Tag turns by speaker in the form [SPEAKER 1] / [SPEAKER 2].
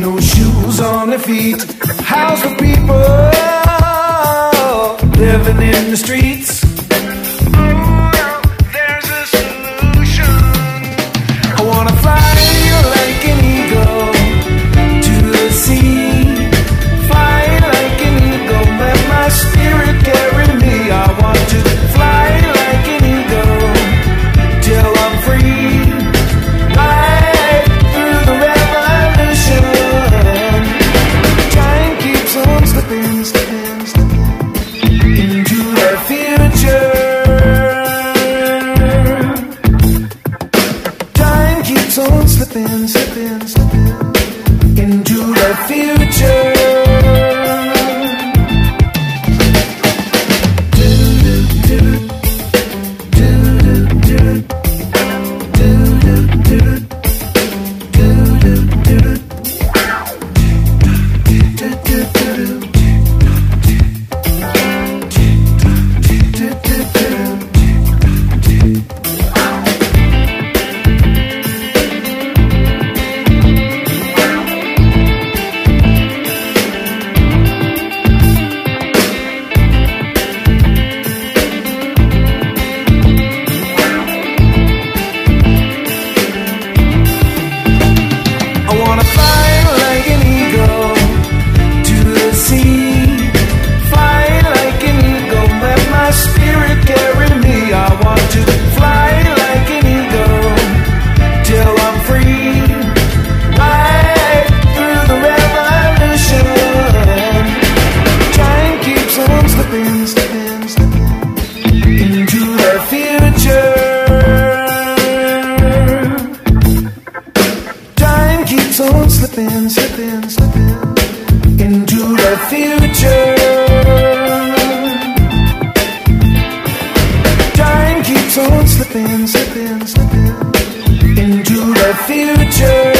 [SPEAKER 1] no shoes on their feet. How's the people living in the streets? Oh, there's a solution. I wanna fly. keeps on slipping, slipping, slipping into the future. into the future.